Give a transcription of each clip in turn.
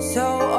So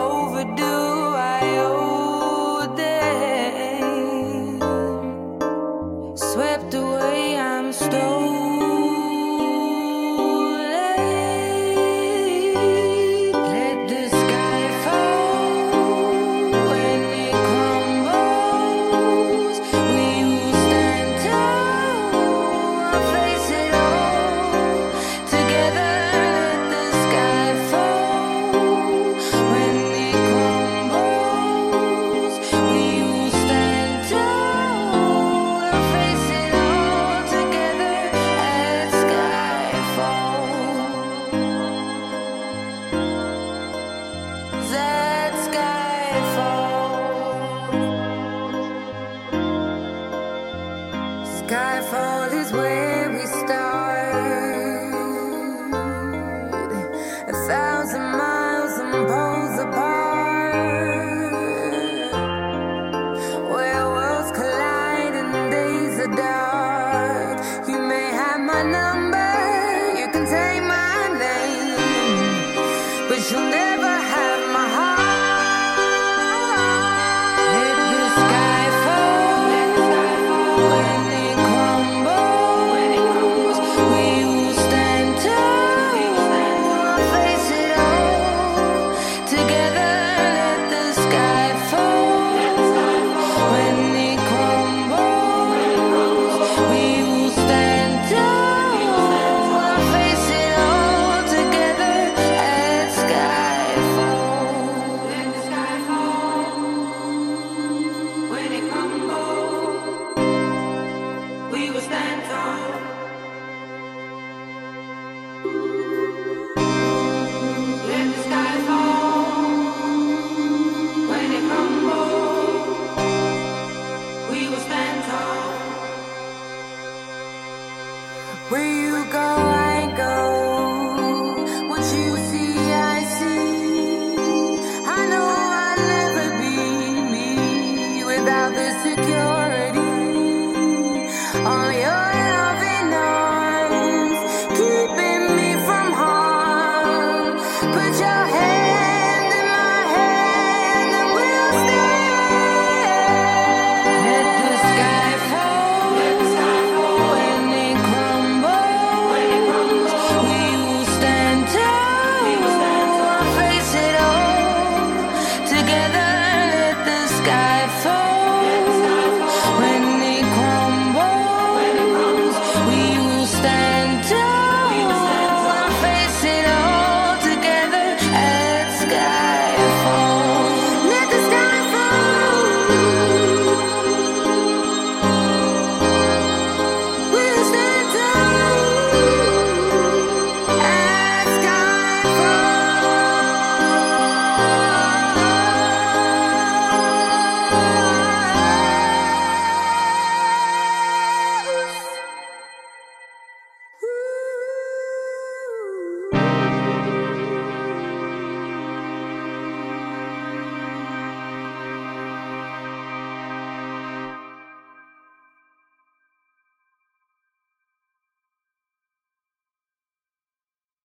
you'll never desse